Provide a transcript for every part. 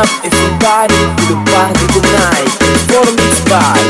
up everybody to the party tonight. Follow me by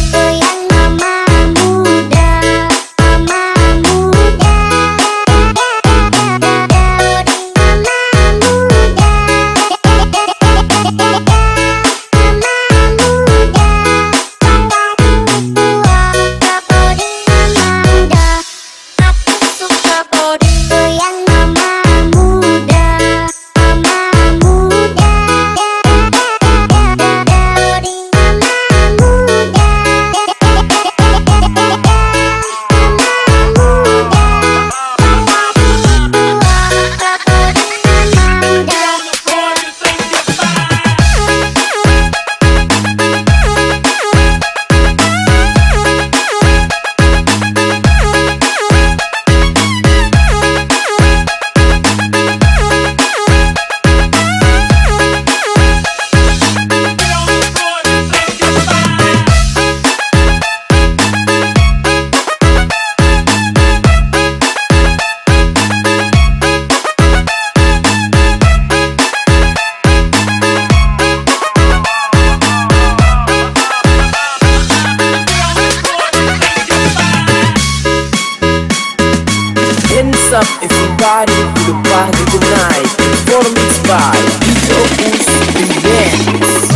Up everybody? To the party tonight Performed by Peter Puss Events